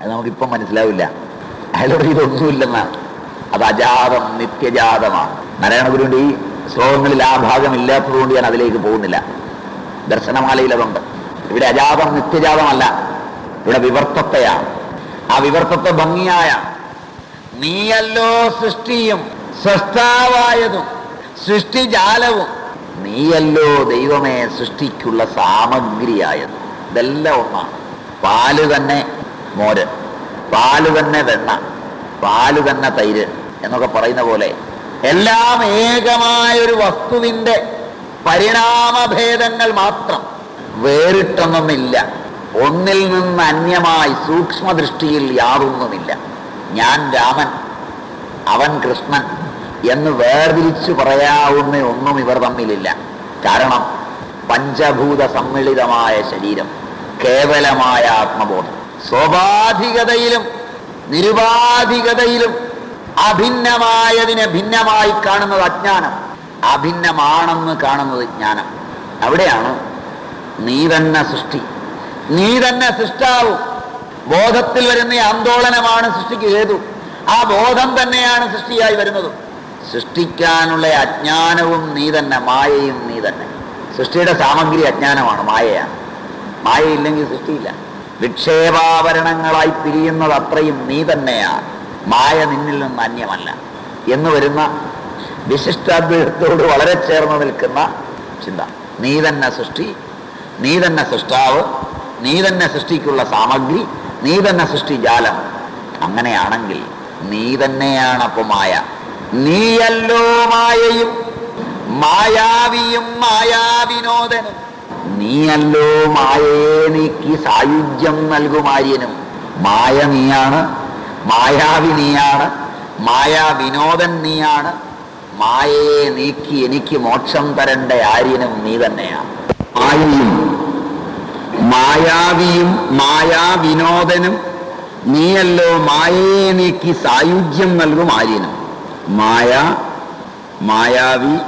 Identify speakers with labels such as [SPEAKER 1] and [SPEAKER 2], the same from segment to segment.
[SPEAKER 1] അത് നമുക്കിപ്പം മനസ്സിലാവില്ല. അയാളോട് ഇതൊന്നുമില്ലെന്നാണ് അത് അജാതം നിത്യജാതമാണ്. നാരായണഗുരുവിന്റെ ഈ ശ്ലോകങ്ങളിൽ ആ ഭാഗം ഇല്ലാത്തതുകൊണ്ട് ഞാൻ അതിലേക്ക് പോകുന്നില്ല. ദർശനമാലയിൽ അതുണ്ട് ഇവിടെ അജാതം നിത്യജാതമല്ല. ഇവിടെ വിവർത്തത്തെയാണ് ആ വിവർത്തത്തെ ഭംഗിയായ നീയല്ലോ സൃഷ്ടിയും സൃഷ്ടാവായതും സൃഷ്ടിജാലവും നീയല്ലോ ദൈവമേ സൃഷ്ടിക്കുള്ള സാമഗ്രിയായത്. ഇതെല്ലാം ഒന്നാണ്. പാൽ തന്നെ മോര്. പാൽ തന്നെ വെണ്ണ പാൽ തന്നെ തൈര് എന്നൊക്കെ പറയുന്ന പോലെ എല്ലാം ഏകമായ ഒരു വസ്തുവിന്റെ പരിണാമഭേദങ്ങൾ മാത്രം വേറിട്ടൊന്നുമില്ല. ഒന്നിൽ നിന്ന് അന്യമായി സൂക്ഷ്മദൃഷ്ടിയിൽ യാതൊന്നുമില്ല. ഞാൻ രാമൻ അവൻ കൃഷ്ണൻ എന്ന് വേർതിരിച്ചു പറയാവുന്ന ഒന്നും ഇവർ തമ്മിലില്ല. കാരണം പഞ്ചഭൂത സമ്മിളിതമായ ശരീരം കേവലമായ ആത്മബോധം. സ്വാഭാവികതയിലും നിരുപാധികതയിലും അഭിന്നമായതിനെ ഭിന്നമായി കാണുന്നത് അജ്ഞാനം. അഭിന്നമാണെന്ന് കാണുന്നത് ജ്ഞാനം. അവിടെയാണ് നീ തന്നെ സൃഷ്ടി. നീ തന്നെ സൃഷ്ടാവും. ബോധത്തിൽ വരുന്ന ആന്തോളനമാണ് സൃഷ്ടിക്ക് ഹേതു. ആ ബോധം തന്നെയാണ് സൃഷ്ടിയായി വരുന്നത്. സൃഷ്ടിക്കാനുള്ള അജ്ഞാനവും നീ തന്നെ മായയും നീ തന്നെ സൃഷ്ടിയുടെ സാമഗ്രി അജ്ഞാനമാണ് മായയാണ്. മായയില്ലെങ്കിൽ സൃഷ്ടിയില്ല. വിക്ഷേപാഭരണങ്ങളായി പിരിയുന്നത് അത്രയും നീ തന്നെയാണ് മായ നിന്നിൽ നിന്ന് അന്യമല്ല. എന്ന് വരുന്ന വിശിഷ്ടാദ്വൈതത്തോട് വളരെ ചേർന്ന് നിൽക്കുന്ന ചിന്ത. നീ തന്നെ സൃഷ്ടി നീ തന്നെ സൃഷ്ടാവ് നീ തന്നെ സൃഷ്ടിക്കുള്ള സാമഗ്രി നീ തന്നെ സൃഷ്ടി ജാലം. അങ്ങനെയാണെങ്കിൽ നീ തന്നെയാണ് അപ്പൊ മായ. നീയല്ലോ മായയും മായാവിയും മായാവിനോദനും. നീയല്ലോ മായയെ നീക്കി സായുജ്യം നൽകുമാര്യനും മായ നീയാണ് മായാവി നീയാണ് മായാ വിനോദൻ നീയാണ്. മായയെ നീക്കി എനിക്ക് മോക്ഷം തരേണ്ട ആര്യനും നീ തന്നെയാണ് മായയും മായാവിയും മായാ വിനോദനും നീയല്ലോ മായയെ നീക്കി സായുജ്യം നൽകും ആര്യനും മായ മായാവി മായാ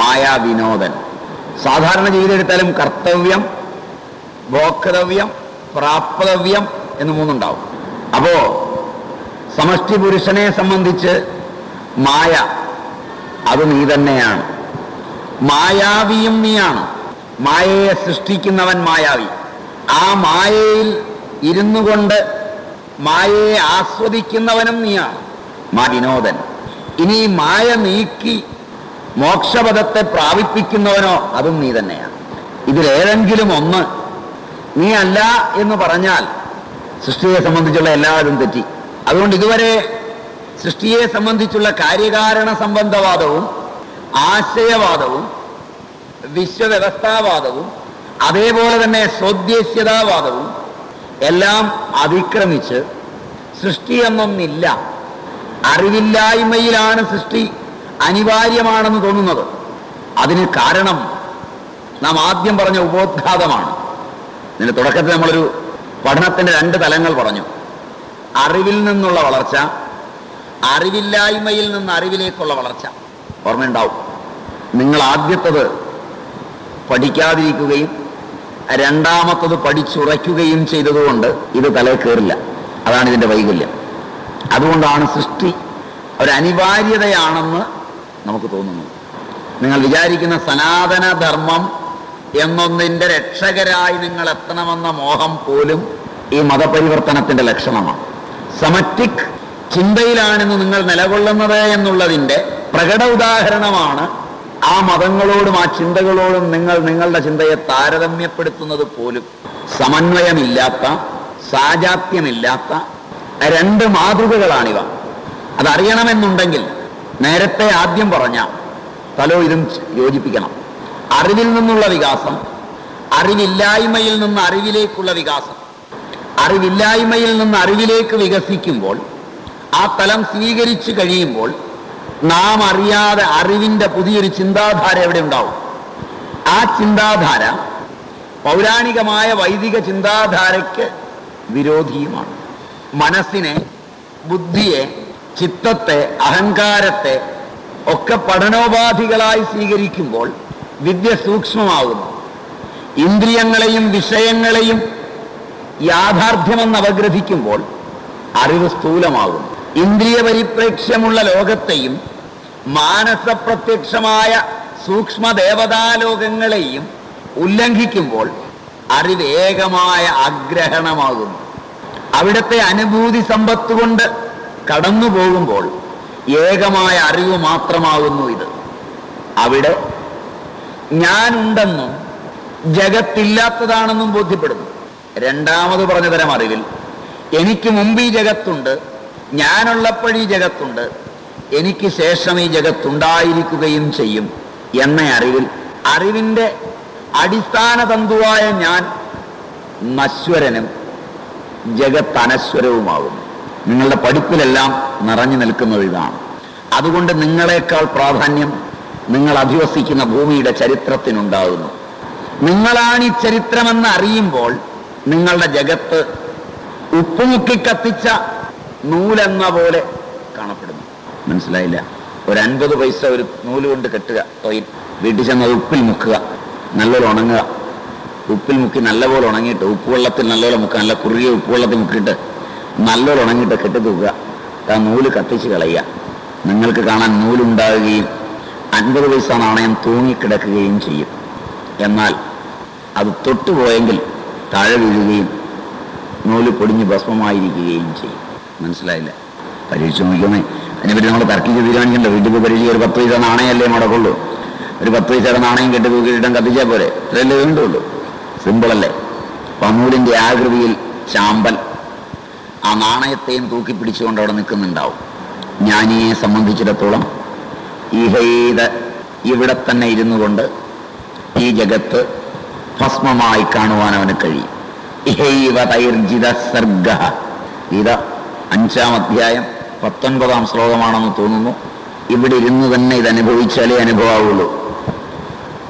[SPEAKER 1] മായാവിനോദൻ സാധാരണ ജീവിതം എടുത്താലും കർത്തവ്യം ഭോക്തവ്യം പ്രാപ്തവ്യം എന്ന് മൂന്നുണ്ടാവും. അപ്പോ സമഷ്ടി പുരുഷനെ സംബന്ധിച്ച് മായ അത് നീ തന്നെയാണ്. മായാവിയും നീയാണ്. മായയെ സൃഷ്ടിക്കുന്നവൻ മായാവി. ആ മായയിൽ ഇരുന്നു കൊണ്ട് മായയെ ആസ്വദിക്കുന്നവനും നീയാണ്. വിനോദൻ ഇനി മായ നീക്കി മോക്ഷപദത്തെ പ്രാപിപ്പിക്കുന്നവനോ അതും നീ തന്നെയാണ്. ഇതിലേതെങ്കിലും ഒന്ന് നീ അല്ല എന്ന് പറഞ്ഞാൽ സൃഷ്ടിയെ സംബന്ധിച്ചുള്ള എല്ലാവരും തെറ്റി. അതുകൊണ്ട് ഇതുവരെ സൃഷ്ടിയെ സംബന്ധിച്ചുള്ള കാര്യകാരണ സംബന്ധവാദവും ആശയവാദവും വിശ്വവ്യവസ്ഥാവാദവും അതേപോലെ തന്നെ സ്വദ്ദേശ്യതാവാദവും എല്ലാം അതിക്രമിച്ച് സൃഷ്ടി എന്നൊന്നില്ല അറിവില്ലായ്മയിലാണ് സൃഷ്ടി. അനിവാര്യമാണെന്ന് തോന്നുന്നത്. അതിന് കാരണം നാം ആദ്യം പറഞ്ഞ ഉപോദ്ഘാതമാണ്. ഇതിന്റെ തുടക്കത്തിൽ നമ്മളൊരു പഠനത്തിന്റെ രണ്ട് തലങ്ങൾ പറഞ്ഞു. അറിവിൽ നിന്നുള്ള വളർച്ച അറിവില്ലായ്മയിൽ നിന്ന് അറിവിലേക്കുള്ള വളർച്ച. ഓർമ്മയുണ്ടാവും. നിങ്ങൾ ആദ്യത്തത് പഠിക്കാതിരിക്കുകയും രണ്ടാമത്തത് പഠിച്ചുറയ്ക്കുകയും ചെയ്തതുകൊണ്ട് ഇത് തലയിൽ കയറില്ല അതാണ് ഇതിന്റെ വൈകല്യം. അതുകൊണ്ടാണ് സൃഷ്ടി ഒരനിവാര്യതയാണെന്ന് നമുക്ക് തോന്നുന്നു. നിങ്ങൾ വിചാരിക്കുന്ന സനാതന ധർമ്മം എന്നൊന്നിന്റെ രക്ഷകരായി നിങ്ങൾ എത്തണമെന്ന മോഹം പോലും ഈ മതപരിവർത്തനത്തിന്റെ ലക്ഷണമാണ്. സമറ്റിക് ചിന്തയിലാണെന്ന് നിങ്ങൾ നിലകൊള്ളുന്നത് എന്നുള്ളതിന്റെ പ്രകട ഉദാഹരണമാണ് ആ മതങ്ങളോടും ആ ചിന്തകളോടും നിങ്ങൾ നിങ്ങളുടെ ചിന്തയെ താരതമ്യപ്പെടുത്തുന്നത് പോലും. സമന്വയമില്ലാത്ത സാജാത്യമില്ലാത്ത രണ്ട് മാതൃകകളാണിവ. അതറിയണമെന്നുണ്ടെങ്കിൽ നേരത്തെ ആദ്യം പറഞ്ഞ തലോ ഇതും യോജിപ്പിക്കണം. അറിവിൽ നിന്നുള്ള വികാസം അറിവില്ലായ്മയിൽ നിന്ന് അറിവിലേക്കുള്ള വികാസം. അറിവില്ലായ്മയിൽ നിന്ന് അറിവിലേക്ക് വികസിക്കുമ്പോൾ ആ തലം സ്വീകരിച്ചു കഴിയുമ്പോൾ നാം അറിയാതെ അറിവിന്റെ പുതിയൊരു ചിന്താധാര എവിടെ ഉണ്ടാവും? ആ ചിന്താധാര പൗരാണികമായ വൈദിക ചിന്താധാരയ്ക്ക് വിരോധിയുമാണ്. മനസ്സിനെ ബുദ്ധിയെ ചിത്തത്തെ അഹങ്കാരത്തെ ഒക്കെ പഠനോപാധികളായി സ്വീകരിക്കുമ്പോൾ വിദ്യ സൂക്ഷ്മമാകുന്നു ഇന്ദ്രിയങ്ങളെയും വിഷയങ്ങളെയും യാഥാർത്ഥ്യമെന്ന് അവഗ്രഹിക്കുമ്പോൾ അറിവ് സ്ഥൂലമാകും ഇന്ദ്രിയ പരിപ്രേക്ഷ്യമുള്ള ലോകത്തെയും മാനസപ്രത്യക്ഷമായ സൂക്ഷ്മ ദേവതാലോകങ്ങളെയും ഉല്ലംഘിക്കുമ്പോൾ അറിവേകമായ ആഗ്രഹണമാകുന്നു. അവിടുത്തെ അനുഭൂതി സമ്പത്ത് കൊണ്ട് കടന്നു പോകുമ്പോൾ ഏകമായ അറിവ് മാത്രമാകുന്നു ഇത്. അവിടെ ഞാനുണ്ടെന്നും ജഗത്തില്ലാത്തതാണെന്നും ബോധ്യപ്പെടുന്നു. രണ്ടാമത് പറഞ്ഞ തരം അറിവിൽ എനിക്ക് മുമ്പ് ഈ ജഗത്തുണ്ട് ഞാനുള്ളപ്പോഴീ ജഗത്തുണ്ട് എനിക്ക് ശേഷം ഈ ജഗത്തുണ്ടായിരിക്കുകയും ചെയ്യും എന്ന അറിവിൽ അറിവിന്റെ അടിസ്ഥാന തന്തുവായ ഞാൻ നശ്വരനും ജഗത്ത് അനശ്വരവുമാകുന്നു നിങ്ങളുടെ പഠിപ്പിലെല്ലാം നിറഞ്ഞു നിൽക്കുന്നത് ഇതാണ്. അതുകൊണ്ട് നിങ്ങളെക്കാൾ പ്രാധാന്യം നിങ്ങൾ അധിവസിക്കുന്ന ഭൂമിയുടെ ചരിത്രത്തിനുണ്ടാകുന്നു. നിങ്ങളാണ് ഈ ചരിത്രമെന്ന് അറിയുമ്പോൾ നിങ്ങളുടെ ജഗത്ത് ഉപ്പുമുക്കി കത്തിച്ച നൂലെന്ന പോലെ കാണപ്പെടുന്നു. മനസ്സിലായില്ല? ഒരു അൻപത് പൈസ ഒരു നൂൽ കൊണ്ട് കെട്ടുക വീട്ടിൽ ചെന്ന് ഉപ്പിൽ മുക്കുക നല്ലപോലെ ഉണങ്ങുക. ഉപ്പിൽ മുക്കി നല്ലപോലെ ഉണങ്ങിയിട്ട് ഉപ്പുവെള്ളത്തിൽ നല്ലപോലെ മുക്കുക നല്ല കുറുകിയ ഉപ്പുവെള്ളത്തിൽ മുക്കിയിട്ട് നല്ലപോലെ ഉണങ്ങിയിട്ട് കെട്ടി തൂക്കുക ആ നൂൽ കത്തിച്ച് കളയുക. നിങ്ങൾക്ക് കാണാൻ നൂലുണ്ടാകുകയും അൻപത് പൈസ നാണയം തൂങ്ങിക്കിടക്കുകയും ചെയ്യും. എന്നാൽ അത് തൊട്ടുപോയെങ്കിൽ താഴെ വീഴുകയും നൂൽ പൊടിഞ്ഞ് ഭസ്മമായിരിക്കുകയും ചെയ്യും. മനസ്സിലായില്ല? പരീക്ഷ നോക്കിയോന്നേ അതിനെപ്പറ്റി നമ്മൾ തർക്കിച്ച് തീരുമാനിക്കണ്ട. വീട്ടിൽ പോയി പരീക്ഷ ഒരു പത്ത് പൈസ നാണയമല്ലേ മുടക്കുള്ളൂ ഒരു പത്ത് പൈസയുടെ നാണയം കെട്ടി തൂക്കിയിട്ടാൻ കത്തിച്ചാൽ പോരെ. ഇതല്ലേ വേണ്ടുള്ളൂ. സിമ്പിളല്ലേ പന്നൂരിന്റെ ആകൃതിയിൽ ചാമ്പൽ ആ നാണയത്തെയും തൂക്കി പിടിച്ചുകൊണ്ട് അവിടെ നിൽക്കുന്നുണ്ടാവും. ജ്ഞാനിയെ സംബന്ധിച്ചിടത്തോളം ഇഹൈത ഇവിടെ തന്നെ ഇരുന്നു കൊണ്ട് ഈ ജഗത്ത് ഭസ്മമായി കാണുവാൻ അവന് കഴിയും. ഇഹൈവ തൈർജിത സർഗ ഇത് അഞ്ചാം അധ്യായം പത്തൊൻപതാം ശ്ലോകമാണെന്ന് തോന്നുന്നു. ഇവിടെ ഇരുന്ന് തന്നെ ഇത് അനുഭവിച്ചാലേ അനുഭവമാവുള്ളൂ.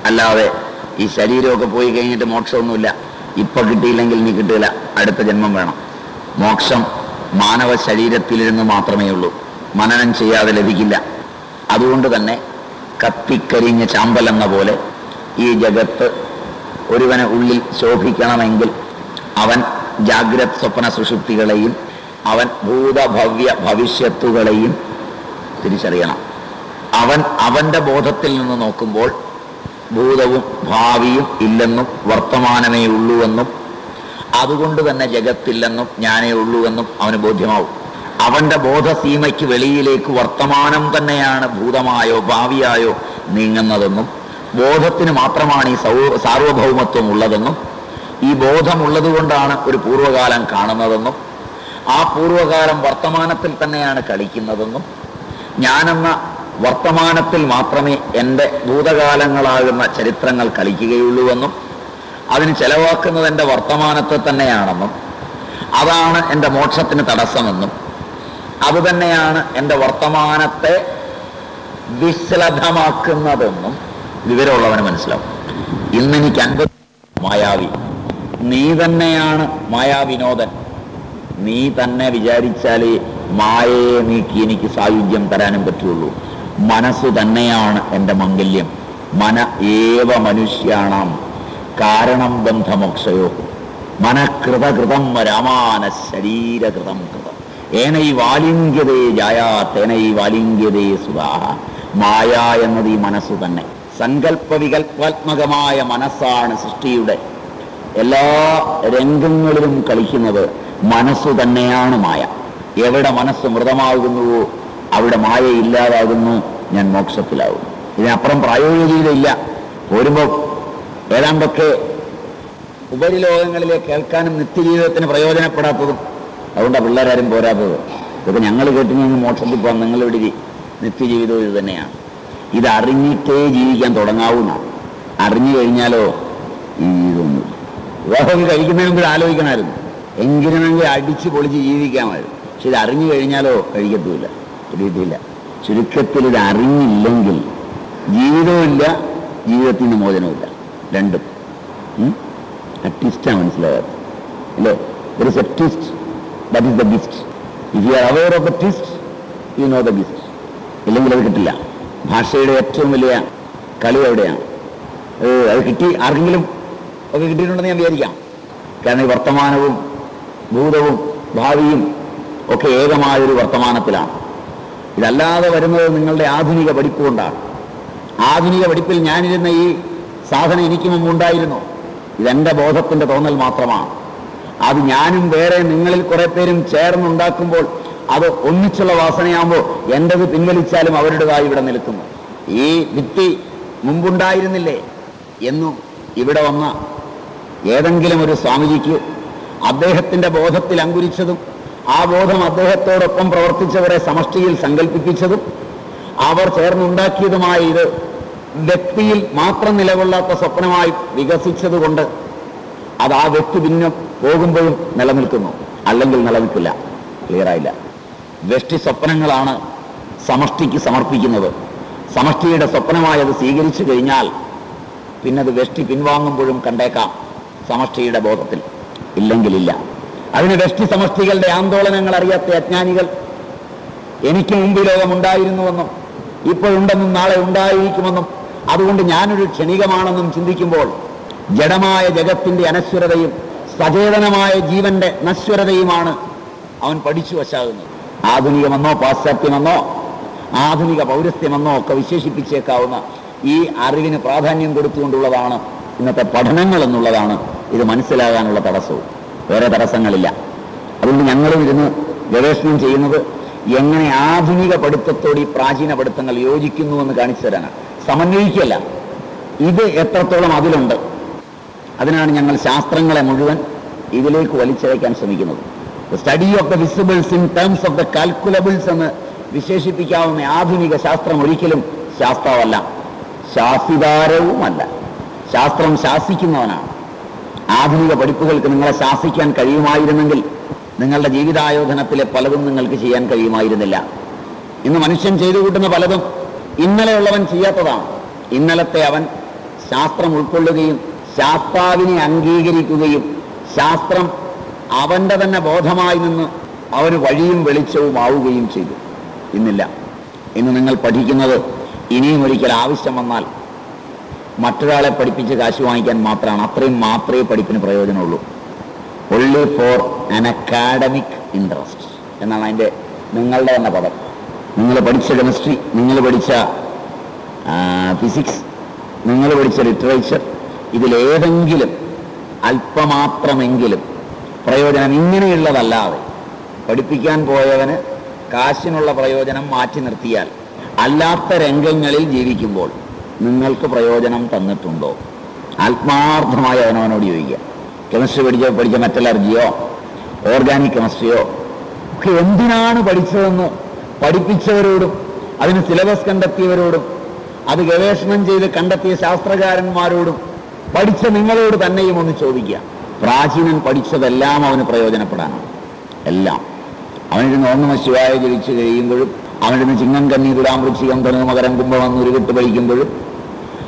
[SPEAKER 1] അല്ലാതെ ഈ ശരീരമൊക്കെ പോയി കഴിഞ്ഞിട്ട് മോക്ഷമൊന്നുമില്ല. ഇപ്പൊ കിട്ടിയില്ലെങ്കിൽ നീ കിട്ടില്ല. അടുത്ത ജന്മം വേണം. മോക്ഷം മാനവ ശരീരത്തിലിരുന്ന് മാത്രമേ ഉള്ളൂ മനനം ചെയ്യാതെ ലഭിക്കില്ല. അതുകൊണ്ട് തന്നെ കത്തിക്കരിഞ്ഞ ചാമ്പലെന്ന പോലെ ഈ ജഗത്ത് ഒരുവന് ഉള്ളിൽ ശോഭിക്കണമെങ്കിൽ അവൻ ജാഗ്രത് സ്വപ്ന സുഷുപ്തികളെയും അവൻ ഭൂതഭവ്യ ഭവിഷ്യത്തുകളെയും തിരിച്ചറിയണം. അവൻ അവന്റെ ബോധത്തിൽ നിന്ന് നോക്കുമ്പോൾ ഭൂതവും ഭാവിയും ഇല്ലെന്നും വർത്തമാനമേ ഉള്ളൂ എന്നും അതുകൊണ്ട് തന്നെ ജഗത്തില്ലെന്നും ഞാനേ ഉള്ളൂ എന്നും അവന് ബോധ്യമാവും. അവന്റെ ബോധസീമയ്ക്ക് വെളിയിലേക്ക് വർത്തമാനം തന്നെയാണ് ഭൂതമായോ ഭാവിയായോ നീങ്ങുന്നതെന്നും ബോധത്തിന് മാത്രമാണ് ഈ സൗ സാർവഭൗമത്വം ഉള്ളതെന്നും ഈ ബോധമുള്ളത് കൊണ്ടാണ് ഒരു പൂർവകാലം കാണുന്നതെന്നും ആ പൂർവകാലം വർത്തമാനത്തിൽ തന്നെയാണ് കളിക്കുന്നതെന്നും ഞാനെന്ന വർത്തമാനത്തിൽ മാത്രമേ എന്റെ ഭൂതകാലങ്ങളാകുന്ന ചരിത്രങ്ങൾ കളിക്കുകയുള്ളൂവെന്നും അതിന് ചെലവാക്കുന്നത് എന്റെ വർത്തമാനത്തെ തന്നെയാണെന്നും അതാണ് എന്റെ മോക്ഷത്തിന് തടസ്സമെന്നും അതുതന്നെയാണ് എന്റെ വർത്തമാനത്തെ വിശ്ലഭമാക്കുന്നതെന്നും വിവരമുള്ളവന് മനസ്സിലാവും. ഇന്ന് എനിക്ക് അൻപത് മായാവി. നീ തന്നെയാണ് മായാവിനോദൻ. നീ തന്നെ വിചാരിച്ചാലേ മായയെ നീക്കി എനിക്ക് സായുജ്യം തരാനും പറ്റുള്ളൂ. മനസ്സ് തന്നെയാണ് എന്റെ മംഗല്യം. മന ഏവ മനുഷ്യാണാം. കാരണം ബന്ധമോക്ഷയോ മനഃകൃതകൃതം രാമാന ശരീരകൃതം കൃതം. ഏനൈ വാലിംഗ്യതേ ജായാ തേനൈ വാലിംഗ്യതേ സുധാഹ മായ എന്നത് ഈ മനസ്സ് തന്നെ. സങ്കല്പ വികല്പാത്മകമായ മനസ്സാണ് സൃഷ്ടിയുടെ. എല്ലാ രംഗങ്ങളിലും കളിക്കുന്നത് മനസ്സ് തന്നെയാണ് മായ. എവിടെ മനസ്സ് മൃതമാകുന്നുവോ അവിടെ മായ ഇല്ലാതാകുന്നു ഞാൻ മോക്ഷത്തിലാവും ഇതിനപ്പുറം പ്രായോഗികയിലില്ല പോരുമ്പോൾ ഏതാണ്ടൊക്കെ ഉപരിലോകങ്ങളിലെ കേൾക്കാനും നിത്യജീവിതത്തിന് പ്രയോജനപ്പെടാത്തതും അതുകൊണ്ടാണ് പിള്ളേരാരും പോരാത്തത്. ഇതൊക്കെ ഞങ്ങൾ കേട്ടു നിന്ന് മോക്ഷത്തിൽ പോകാൻ ഇരി. നിത്യജീവിതവും ഇത് തന്നെയാണ്. ഇത് അറിഞ്ഞിട്ടേ ജീവിക്കാൻ തുടങ്ങാവൂ അറിഞ്ഞു കഴിഞ്ഞാലോ ഈ ജീവിതമൊന്നും വിവാഹം കഴിക്കുന്നതിന് മുമ്പ് ആലോചിക്കണമായിരുന്നു. എങ്കിലുമെങ്കിൽ അടിച്ച് പൊളിച്ച് ജീവിക്കാമായിരുന്നു പക്ഷെ ഇത് അറിഞ്ഞു കഴിഞ്ഞാലോ കഴിക്കത്തുമില്ല. കിട്ടിയിട്ടില്ല ചുരുക്കത്തിൽ ഇത് അറിഞ്ഞില്ലെങ്കിൽ ജീവിതവുമില്ല ജീവിതത്തിൽ നിന്ന് മോചനവുമില്ല. രണ്ടും. ട്വിസ്റ്റാണ് മനസ്സിലായത്. അല്ലേ? There is a twist is the best if you are aware of the twist you know the best ഇല്ലെങ്കിൽ അത് കിട്ടില്ല. ഭാഷയുടെ ഏറ്റവും വലിയ കളി എവിടെയാണ്? അത് കിട്ടി. ആർക്കെങ്കിലും ഒക്കെ കിട്ടിയിട്ടുണ്ടെന്ന് ഞാൻ വിചാരിക്കാം. കാരണം ഈ വർത്തമാനവും ഭൂതവും ഭാവിയും ഒക്കെ ഏകമായൊരു വർത്തമാനത്തിലാണ്. ഇതല്ലാതെ വരുന്നത് നിങ്ങളുടെ ആധുനിക പഠിപ്പ് കൊണ്ടാണ്. ആധുനിക പഠിപ്പിൽ ഞാനിരുന്ന ഈ സാധനം എനിക്ക് മുമ്പ് ഉണ്ടായിരുന്നു ഇതെന്റെ ബോധത്തിന്റെ തോന്നൽ മാത്രമാണ്. അത് ഞാനും വേറെ നിങ്ങളിൽ കുറെ പേരും ചേർന്നുണ്ടാക്കുമ്പോൾ അത് ഒന്നിച്ചുള്ള വാസനയാകുമ്പോൾ എന്റേത് പിൻവലിച്ചാലും അവരുടേതായി ഇവിടെ നിൽക്കുന്നു. ഈ ഭിത്തി മുമ്പുണ്ടായിരുന്നില്ലേ എന്നും ഇവിടെ വന്ന ഏതെങ്കിലും ഒരു സ്വാമിജിക്ക് അദ്ദേഹത്തിന്റെ ബോധത്തിൽ അങ്കുരിച്ചതും ആ ബോധം അദ്ദേഹത്തോടൊപ്പം പ്രവർത്തിച്ചവരെ സമഷ്ടിയിൽ സങ്കല്പിപ്പിച്ചതും അവർ ചേർന്നുണ്ടാക്കിയതുമായ ഇത് വ്യക്തിയിൽ മാത്രം നിലകൊള്ളാത്ത സ്വപ്നമായി വികസിച്ചതുകൊണ്ട് അത് ആ വ്യക്തി പിന്നെ പോകുമ്പോഴും നിലനിൽക്കുന്നു. അല്ലെങ്കിൽ നിലനിൽക്കില്ല. ക്ലിയർ ആയില്ല. വ്യഷ്ടി സ്വപ്നങ്ങളാണ് സമഷ്ടിക്ക് സമർപ്പിക്കുന്നത്. സമഷ്ടിയുടെ സ്വപ്നമായി അത് സ്വീകരിച്ചു കഴിഞ്ഞാൽ പിന്നെ അത് വെഷ്ടി പിൻവാങ്ങുമ്പോഴും കണ്ടേക്കാം. സമഷ്ടിയുടെ ബോധത്തിൽ. ഇല്ലെങ്കിലില്ല അതിന് വെഷ്ടി സമഷ്ടികളുടെ ആന്തോളനങ്ങൾ അറിയാത്ത അജ്ഞാനികൾ എനിക്ക് മുമ്പ് ലോകമുണ്ടായിരുന്നുവെന്നും ഇപ്പോഴുണ്ടെന്നും നാളെ ഉണ്ടായിരിക്കുമെന്നും അതുകൊണ്ട് ഞാനൊരു ക്ഷണികമാണെന്നും ചിന്തിക്കുമ്പോൾ ജഡമായ ജഗത്തിന്റെ അനശ്വരതയും സചേതനമായ ജീവന്റെ നശ്വരതയുമാണ് അവൻ പഠിച്ചു വശാകുന്നത്. ആധുനികമെന്നോ പാശ്ചാത്യമെന്നോ ആധുനിക പൗരസ്ത്യമെന്നോ ഒക്കെ വിശേഷിപ്പിച്ചേക്കാവുന്ന ഈ അറിവിന് പ്രാധാന്യം കൊടുത്തുകൊണ്ടുള്ളതാണ് ഇന്നത്തെ പഠനങ്ങൾ എന്നുള്ളതാണ് ഇത് മനസ്സിലാകാനുള്ള തടസ്സവും. വേറെ തടസ്സങ്ങളില്ല. അതുകൊണ്ട് ഞങ്ങളും ഇരുന്ന് ഗവേഷണം ചെയ്യുന്നത് എങ്ങനെ ആധുനിക പഠിത്തത്തോട് ഈ പ്രാചീന പഠിത്തങ്ങൾ യോജിക്കുന്നു എന്ന് കാണിച്ചു തരാനാണ്. സമന്വയിക്കല്ല ഇത് എത്രത്തോളം അതിലുണ്ട്? അതിനാണ് ഞങ്ങൾ ശാസ്ത്രങ്ങളെ മുഴുവൻ ഇതിലേക്ക് വലിച്ചഴയ്ക്കാൻ ശ്രമിക്കുന്നത്. Study of the visibles in terms of the calculables എന്ന് വിശേഷിപ്പിക്കാവുന്ന ആധുനിക ശാസ്ത്രം ഒരിക്കലും ശാസ്ത്രമല്ല ശാസിതാരവുമല്ല. ശാസ്ത്രം ശാസിക്കുന്നവനാണ്. ആധുനിക പഠിപ്പുകൾക്ക് നിങ്ങളെ ശാസിക്കാൻ കഴിയുമായിരുന്നെങ്കിൽ നിങ്ങളുടെ ജീവിതായോധനത്തിലെ പലതും നിങ്ങൾക്ക് ചെയ്യാൻ കഴിയുമായിരുന്നില്ല. ഇന്ന് മനുഷ്യൻ ചെയ്തു കൂട്ടുന്ന പലതും ഇന്നലെയുള്ളവൻ ചെയ്യാത്തതാണ്. ഇന്നലത്തെ അവൻ ശാസ്ത്രം ഉൾക്കൊള്ളുകയും ശാസ്താവിനെ അംഗീകരിക്കുകയും ശാസ്ത്രം അവന്റെ തന്നെ ബോധമായി നിന്ന് അവന് വഴിയും വെളിച്ചവും ആവുകയും ചെയ്തു. ഇന്നില്ല. ഇന്ന് നിങ്ങൾ പഠിക്കുന്നത് ഇനിയും ഒരിക്കൽ ആവശ്യം വന്നാൽ മറ്റൊരാളെ പഠിപ്പിച്ച് കാശ് വാങ്ങിക്കാൻ മാത്രമാണ്. അത്രയും മാത്രമേ പഠിപ്പിന് പ്രയോജനമുള്ളൂ. Only for an academic interest എന്നാണ് അതിന്റെ നിങ്ങളുടെ തന്നെ പദം. നിങ്ങൾ പഠിച്ച കെമിസ്ട്രി നിങ്ങൾ പഠിച്ച ഫിസിക്സ് നിങ്ങൾ പഠിച്ച ലിറ്ററേച്ചർ ഇതിലേതെങ്കിലും അല്പമാത്രമെങ്കിലും പ്രയോജനം ഇങ്ങനെയുള്ളതല്ലാതെ പഠിപ്പിക്കാൻ പോയവന് കാശിനുള്ള പ്രയോജനം മാറ്റി നിർത്തിയാൽ അല്ലാത്ത രംഗങ്ങളിൽ ജീവിക്കുമ്പോൾ നിങ്ങൾക്ക് പ്രയോജനം തന്നിട്ടുണ്ടോ? ആത്മാർത്ഥമായി അവനവനോട് ചോദിക്കുക. കെമിസ്ട്രി പഠിച്ച പഠിച്ച മെറ്റലർജിയോ ഓർഗാനിക് കെമിസ്ട്രിയോ ഒക്കെ എന്തിനാണ് പഠിച്ചതെന്ന്? പഠിപ്പിച്ചവരോടും അതിന് സിലബസ് കണ്ടെത്തിയവരോടും അത് ഗവേഷണം ചെയ്ത് കണ്ടെത്തിയ ശാസ്ത്രകാരന്മാരോടും പഠിച്ച നിങ്ങളോട് തന്നെയും ഒന്ന് ചോദിക്കുക. പ്രാചീനൻ പഠിച്ചതെല്ലാം അവന് പ്രയോജനപ്പെടാനാണ്. എല്ലാം. അവനിരുന്ന് ഓർമ്മ ശിവായ ജലിച്ച് കഴിയുമ്പോഴും അവനിരുന്ന് ചിങ്ങം കന്നി തുലാമൃക്ഷികം തനു മകരം കുംഭം ഉരുകെട്ട് പഠിക്കുമ്പോഴും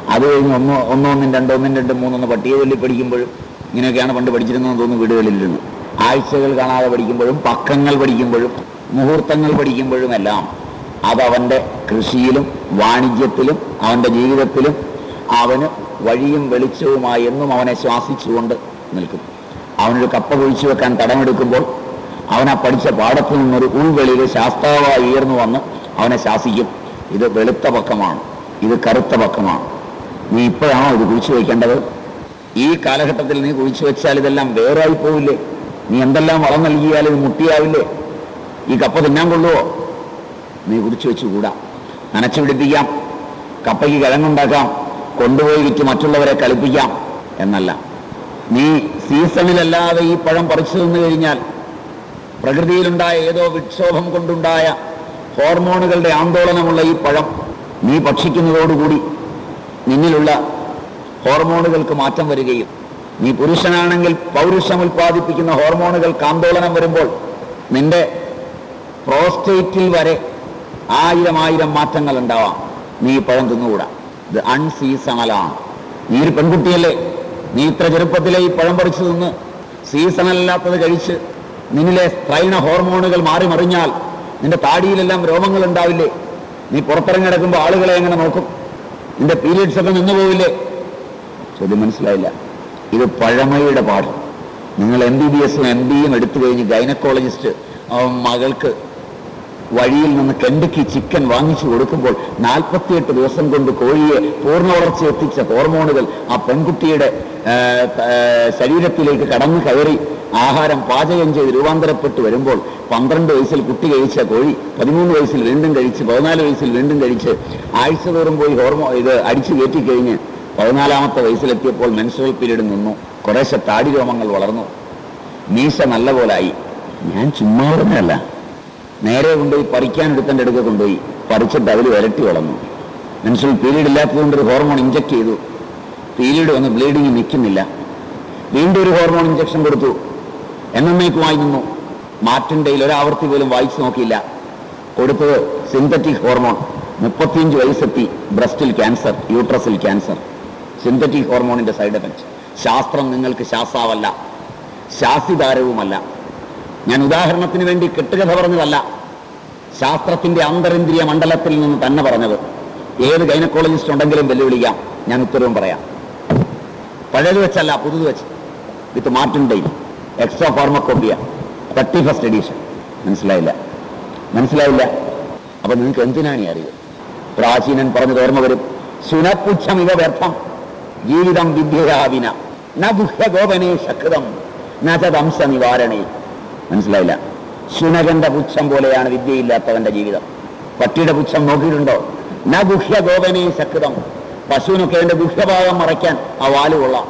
[SPEAKER 1] അത് കഴിഞ്ഞ് ഒന്ന് ഒന്നൊന്നും രണ്ടൊന്നും രണ്ടും മൂന്നൊന്ന് പട്ടിക ചൊല്ലി പഠിക്കുമ്പോഴും ഇങ്ങനെയൊക്കെയാണ് പണ്ട് പഠിച്ചിരുന്നതെന്ന് തോന്നുന്നു വീടുകളിലിരുന്ന്. ആഴ്ചകൾ കാണാതെ പഠിക്കുമ്പോഴും പക്കങ്ങൾ പഠിക്കുമ്പോഴും മുഹൂർത്തങ്ങൾ പഠിക്കുമ്പോഴുമെല്ലാം അതവന്റെ കൃഷിയിലും വാണിജ്യത്തിലും അവന്റെ ജീവിതത്തിലും അവന് വഴിയും വെളിച്ചവുമായി എന്നും അവനെ ശ്വാസിച്ചുകൊണ്ട് നിൽക്കും അവനൊരു കപ്പ കുഴിച്ചു വെക്കാൻ തടമെടുക്കുമ്പോൾ അവൻ ആ പഠിച്ച പാടത്തു നിന്നൊരു ഉൾവെളിയിൽ ശാസ്താവായി ഉയർന്നു വന്ന് അവനെ ശാസിക്കും. ഇത് വെളുത്ത പക്കമാണ്. ഇത് കറുത്ത പക്കമാണ്. നീ ഇപ്പോഴാണോ ഇത് കുഴിച്ചു വയ്ക്കേണ്ടത് ഈ കാലഘട്ടത്തിൽ നീ കുഴിച്ചു വെച്ചാൽ ഇതെല്ലാം വേറായി പോവില്ലേ? നീ എന്തെല്ലാം വളം നൽകിയാൽ ഇത് മുട്ടിയാവില്ലേ? ഈ കപ്പ തിന്നാൻ കൊള്ളുവോ? നീ കുടിച്ചു വെച്ചുകൂടാ നനച്ചു പിടിപ്പിക്കാം. കപ്പയ്ക്ക് കിഴങ്ങുണ്ടാക്കാം. കൊണ്ടുപോയി വിറ്റ് മറ്റുള്ളവരെ കളിപ്പിക്കാം എന്നല്ല. നീ സീസണിലല്ലാതെ ഈ പഴം പറിച്ചു തിന്നു കഴിഞ്ഞാൽ പ്രകൃതിയിലുണ്ടായ ഏതോ വിക്ഷോഭം കൊണ്ടുണ്ടായ ഹോർമോണുകളുടെ ആന്തോളനമുള്ള ഈ പഴം നീ ഭക്ഷിക്കുന്നതോടുകൂടി നിന്നിലുള്ള ഹോർമോണുകൾക്ക് മാറ്റം വരികയും നീ പുരുഷനാണെങ്കിൽ പൗരുഷം ഉൽപ്പാദിപ്പിക്കുന്ന ഹോർമോണുകൾക്ക് ആന്തോളനം വരുമ്പോൾ നിന്റെ പ്രോസ്റ്റേറ്റിൽ വരെ ആയിരം ആയിരം മാറ്റങ്ങൾ ഉണ്ടാവാം നീ പഴം തിന്നുകൂടാ. ഇത് അൺസീസണലാണ്. നീ ഒരു പെൺകുട്ടിയല്ലേ? നീ ഇത്ര ചെറുപ്പത്തിലെ ഈ പഴം പറിച്ചു തിന്ന്. സീസണല്ലാത്തത് കഴിച്ച് നിന്നിലെ സ്ത്രൈണ ഹോർമോണുകൾ മാറി മറിഞ്ഞാൽ നിന്റെ താടിയിലെല്ലാം രോമങ്ങൾ ഉണ്ടാവില്ലേ? നീ പുറത്തിറങ്ങി കിടക്കുമ്പോൾ ആളുകളെ എങ്ങനെ നോക്കും? നിന്റെ പീരീഡ്സ് ഒക്കെ നിന്നു പോവില്ലേ? ചോദ്യം മനസ്സിലായില്ല. ഇത് പഴമയുടെ പാഠം നിങ്ങൾ എം ബി ബി എസും എം ബിയും എടുത്തു കഴിഞ്ഞ് ഗൈനക്കോളജിസ്റ്റ് മകൾക്ക് വഴിയിൽ നിന്ന് കെണ്ടക്കി ചിക്കൻ വാങ്ങിച്ചു കൊടുക്കുമ്പോൾ നാൽപ്പത്തിയെട്ട് ദിവസം കൊണ്ട് കോഴിയെ പൂർണ വളർച്ച എത്തിച്ച ഹോർമോണുകൾ ആ പെൺകുട്ടിയുടെ ശരീരത്തിലേക്ക് കടന്നു കയറി ആഹാരം പാചകം ചെയ്ത് രൂപാന്തരപ്പെട്ട് വരുമ്പോൾ പന്ത്രണ്ട് വയസ്സിൽ കുട്ടി കഴിച്ച കോഴി പതിമൂന്ന് വയസ്സിൽ വീണ്ടും കഴിച്ച് പതിനാല് വയസ്സിൽ വീണ്ടും കഴിച്ച് ആഴ്ച തോറും പോയി ഹോർമോ ഇത് അടിച്ചു കയറ്റിക്കഴിഞ്ഞ് പതിനാലാമത്തെ വയസ്സിലെത്തിയപ്പോൾ മെൻസ്ട്രൽ പീരീഡ് നിന്നു. കുറേശ്ശെ താടി രോമങ്ങൾ വളർന്നു. മീശ നല്ല പോലായി ഞാൻ ചുമ്മാ പറഞ്ഞല്ല നേരെ കൊണ്ടുപോയി പറിക്കാൻ എടുത്തന്റെ അടുക്ക കൊണ്ടുപോയി പറിച്ചിട്ട് അതിൽ വരട്ടി വളർന്നു. മനസ്സിൽ പീരീഡ് ഇല്ലാത്തതുകൊണ്ട് ഒരു ഹോർമോൺ ഇഞ്ചക്ട് ചെയ്തു. പീരീഡ് വന്ന് ബ്ലീഡിങ് നിൽക്കുന്നില്ല. വീണ്ടും ഒരു ഹോർമോൺ ഇഞ്ചക്ഷൻ കൊടുത്തു. എന്നേക്കുമായി നിന്നു. മാറ്റിന്റെയിൽ ഒരാവർത്തി പോലും വായിച്ചു നോക്കിയില്ല. കൊടുത്തത് സിന്തറ്റിക് ഹോർമോൺ മുപ്പത്തിയഞ്ച് വയസ്സെത്തി ബ്രസ്റ്റിൽ ക്യാൻസർ യൂട്രസിൽ ക്യാൻസർ. സിന്തറ്റിക് ഹോർമോണിന്റെ സൈഡ് എഫക്റ്റ് ശാസ്ത്രം നിങ്ങൾക്ക് ശാസ്താവല്ല. ശാസിതാരവുമല്ല ഞാൻ ഉദാഹരണത്തിന് വേണ്ടി കെട്ടുകഥ പറഞ്ഞതല്ല. ശാസ്ത്രത്തിന്റെ അന്തരേന്ദ്രിയ മണ്ഡലത്തിൽ നിന്ന് തന്നെ പറഞ്ഞത്. ഏത് ഗൈനക്കോളജിസ്റ്റ് ഉണ്ടെങ്കിലും വെല്ലുവിളിക്കാം. ഞാൻ ഉത്തരവും പറയാം. പഴയത് വെച്ചല്ല പുതുത് വെച്ച്. With Martindale extra pharmacopoeia thirty first edition. മനസ്സിലായില്ല? മനസ്സിലായില്ല? അപ്പൊ നിങ്ങൾക്ക് എന്തിനാണ് ഈ അറിവ്? പ്രാചീനൻ പറഞ്ഞത് ഓർമ്മ വരും. സുനപുച്ഛം ഇവ വ്യർത്ഥം. ജീവിതം വിദ്യയാവിന. ന ഗുഹ്യഗോപനേ ശക്തം. നചതംശ നിവാരണേ മനസ്സിലായില്ല. ശുനകന്റെ പുച്ഛം പോലെയാണ് വിദ്യയില്ലാത്തവന്റെ ജീവിതം. പട്ടിയുടെ പുച്ഛം നോക്കിയിട്ടുണ്ടോ? ന ഗുഹ്യഗോപനേ സകൃതം പശുവിനൊക്കെ അതിന്റെ ഗുഹ്യഭാഗം മറയ്ക്കാൻ ആ വാൽ കൊള്ളാം.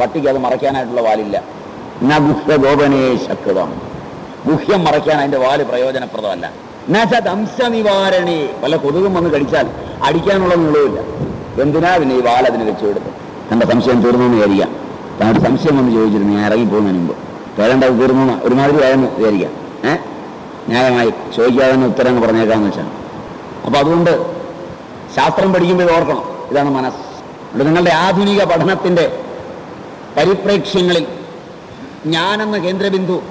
[SPEAKER 1] പട്ടിക്ക് അത് മറയ്ക്കാനായിട്ടുള്ള വാലില്ല. ന ഗുഹ്യഗോപനേ ശക്തം ഗുഹ്യം മറയ്ക്കാൻ അതിന്റെ വാൽ പ്രയോജനപ്രദമല്ല. നിവാരണേ വല്ല കൊതുകും വന്ന് കടിച്ചാൽ അടിക്കാനുള്ള നീളവുമില്ല. എന്തിനാ പിന്നെ ഈ വാൽ അതിന് വെച്ചു കൊടുത്തു എന്റെ സംശയം തീർന്നു എന്ന് താൻ സംശയം വന്ന് ചോദിച്ചിരുന്നു. ഞാൻ ഇറങ്ങി പോകുന്നതിന് മുമ്പ്. വേണ്ടത് തീർന്നു ഒരുമാതിരി ആയെന്ന് വിചാരിക്കാം ഏഹ് ന്യായമായി ചോദിക്കാതെ തന്നെ ഉത്തരങ്ങൾ പറഞ്ഞേക്കാമെന്ന് പറഞ്ഞേക്കാന്ന് അപ്പോൾ അപ്പൊ അതുകൊണ്ട് ശാസ്ത്രം പഠിക്കുമ്പോൾ ഓർക്കണം. ഇതാണ് മനസ്സ്. അതുകൊണ്ട് നിങ്ങളുടെ ആധുനിക പഠനത്തിന്റെ പരിപ്രേക്ഷ്യങ്ങളിൽ ഞാനെന്ന കേന്ദ്രബിന്ദു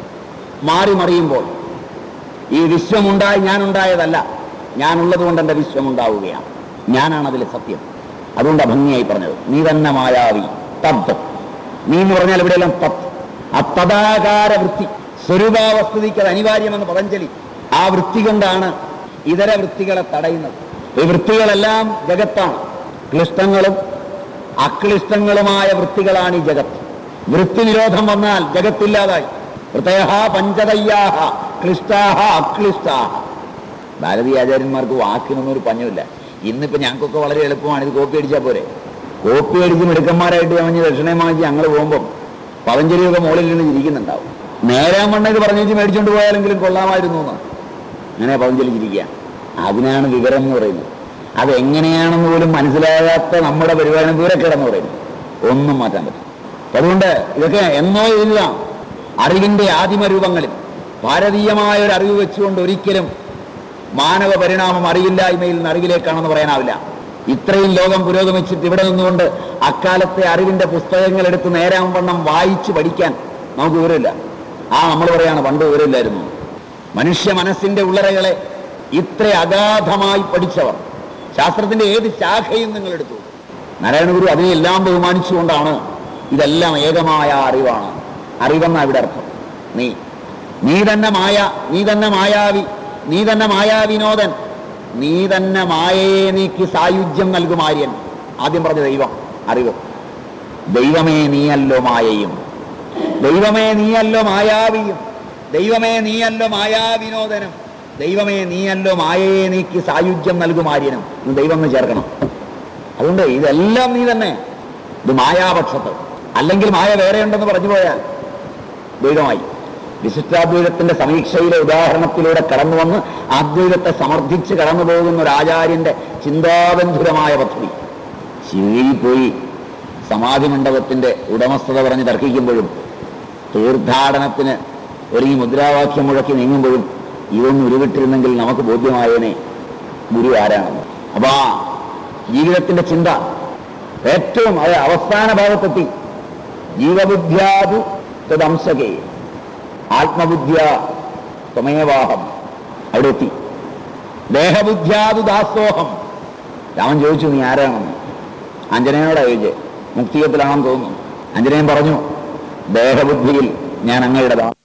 [SPEAKER 1] മാറി മറിയുമ്പോൾ ഈ വിശ്വമുണ്ടായി ഞാനുണ്ടായതല്ല ഞാനുള്ളത് കൊണ്ട് എന്റെ വിശ്വമുണ്ടാവുകയാണ്. ഞാനാണ് അതിലെ സത്യം. അതുകൊണ്ട് ഭംഗിയായി പറഞ്ഞത്. നീ തന്നെ മായാവി തത്വം നീ എന്ന് പറഞ്ഞാൽ ഇവിടെയെല്ലാം തത്ത് ആ തദാകാര വൃത്തി സ്വരൂപാവസ്ഥിതിക്ക് അത് അനിവാര്യമെന്ന് പതഞ്ജലി. ആ വൃത്തി കൊണ്ടാണ് ഇതര വൃത്തികളെ തടയുന്നത്. ഈ വൃത്തികളെല്ലാം ജഗത്താണ്. ക്ലിഷ്ടങ്ങളും അക്ലിഷ്ടങ്ങളുമായ വൃത്തികളാണ് ഈ ജഗത്ത്. വൃത്തി നിരോധം വന്നാൽ ജഗത്തില്ലാതായി. വൃത്തയഹ പഞ്ചതയ്യാഹ ക്ലിഷ്ടാഹ അക്ലിഷ്ടാഹ. ഭാരതീയ ആചാര്യന്മാർക്ക് വാക്കിനൊന്നും ഒരു പഞ്ഞമില്ല. ഇന്നിപ്പോ ഞങ്ങൾക്കൊക്കെ വളരെ എളുപ്പമാണ് ഇത് കോപ്പി അടിച്ചാൽ പോരെ. കോപ്പി അടിച്ച് മിടുക്കന്മാരായിട്ട് ഞാൻ ദക്ഷിണയും വാങ്ങിച്ച് ഞങ്ങൾ പോകുമ്പം പതഞ്ജലിയൊക്കെ മുകളിൽ നിന്ന് ഇരിക്കുന്നുണ്ടാവും. നേരെ വണ്ണ ഇത് പറഞ്ഞു മേടിച്ചോണ്ട് പോയാലെങ്കിലും കൊള്ളാമായിരുന്നു എന്ന്. അങ്ങനെ പതഞ്ജലി ചിരിക്കുക അതിനാണ് വിവരം എന്ന് പറയുന്നത്. അതെങ്ങനെയാണെന്ന് പോലും മനസ്സിലാകാത്ത നമ്മുടെ പരിപാടി വിവരക്കിടന്ന് പറയുന്നത്. ഒന്നും മാറ്റാൻ പറ്റും അതുകൊണ്ട് ഇതൊക്കെ എന്നോ ഇല്ല. അറിവിന്റെ ആദിമ രൂപങ്ങളിൽ ഭാരതീയമായ ഒരു അറിവ് വെച്ചുകൊണ്ട് ഒരിക്കലും മാനവ പരിണാമം അറിവില്ലായ്മയിൽ നിന്ന് അറിവിലേക്കാണെന്ന് പറയാനാവില്ല. ഇത്രയും ലോകം പുരോഗമിച്ചിട്ട് ഇവിടെ നിന്നുകൊണ്ട് അക്കാലത്തെ അറിവിന്റെ പുസ്തകങ്ങൾ എടുത്ത് നേരാം വണ്ണം വായിച്ചു പഠിക്കാൻ നമുക്ക് വിവരമില്ല. ആ നമ്മൾ പറയാണ് പണ്ട് വിവരമില്ലായിരുന്നു. മനുഷ്യ മനസ്സിന്റെ ഉള്ളറകളെ ഇത്ര അഗാധമായി പഠിച്ചവർ. ശാസ്ത്രത്തിന്റെ ഏത് ശാഖയും നിങ്ങൾ എടുത്തു? നാരായണഗുരു അതിനെല്ലാം ബഹുമാനിച്ചുകൊണ്ടാണ് ഇതെല്ലാം ഏകമായ അറിവാണ്. അറിവെന്ന ഇവിടെ അർത്ഥം. നീ. നീ തന്നെ മായ നീ തന്നെ മായാവി നീ തന്നെ മായാവിനോദൻ നീ തന്നെ മായയെ നീക്കി സായുജ്യം നൽകും ആര്യൻ. ആദ്യം പറഞ്ഞ ദൈവം അറിവ്. ദൈവമേ നീയല്ലോ മായയും. ദൈവമേ നീയല്ലോ മായാവിയും. ദൈവമേ നീയല്ലോ മായാവിനോദനം. ദൈവമേ നീയല്ലോ മായയെ നീക്കി സായുജ്യം നൽകും ആര്യനും. ദൈവം എന്ന് ചേർക്കണം. അതുകൊണ്ട് ഇതെല്ലാം നീ തന്നെ. ഇത് മായാപക്ഷത്ത്. അല്ലെങ്കിൽ മായ വേറെ ഉണ്ടെന്ന് പറഞ്ഞു പോയാൽ ദ്വൈതമായി വിശിഷ്ടാദ്വൈതത്തിന്റെ സമീക്ഷയിലെ ഉദാഹരണത്തിലൂടെ കടന്നു വന്ന് അദ്വൈതത്തെ സമർത്ഥിച്ച് കടന്നു പോകുന്ന ഒരു ആചാര്യന്റെ ചിന്താബന്ധുരമായ പദ്ധതി. ശിവയിൽ പോയി സമാധി മണ്ഡപത്തിന്റെ ഉടമസ്ഥത പറഞ്ഞ് തർക്കിക്കുമ്പോഴും തീർത്ഥാടനത്തിന് ഒരുങ്ങി മുദ്രാവാക്യം മുഴക്കി നീങ്ങുമ്പോഴും ഇതൊന്നും ഉരുവിട്ടിരുന്നെങ്കിൽ നമുക്ക് ബോധ്യമായേനെ. ഗുരു ആരാണെന്ന് അപ്പൊ ആ ജീവിതത്തിന്റെ ചിന്ത. ഏറ്റവും അവസാന ഭാഗത്തെത്തി. ജീവബുദ്ധ്യാതു തദംശകേ ആത്മബുദ്ധ്യ ത്വമേവാഹം. അവിടെ എത്തി ദേഹബുദ്ധ്യാതു ദാസോഹം രാമൻ ചോദിച്ചു നീ ആരാണെന്ന്? അഞ്ജനയോടാ ചോദിച്ചേ മുക്തിയത്തിലാണെന്ന് തോന്നുന്നു. ആഞ്ജനേയൻ പറഞ്ഞു ദേഹബുദ്ധിയിൽ ഞാൻ അങ്ങയുടെ ദാ-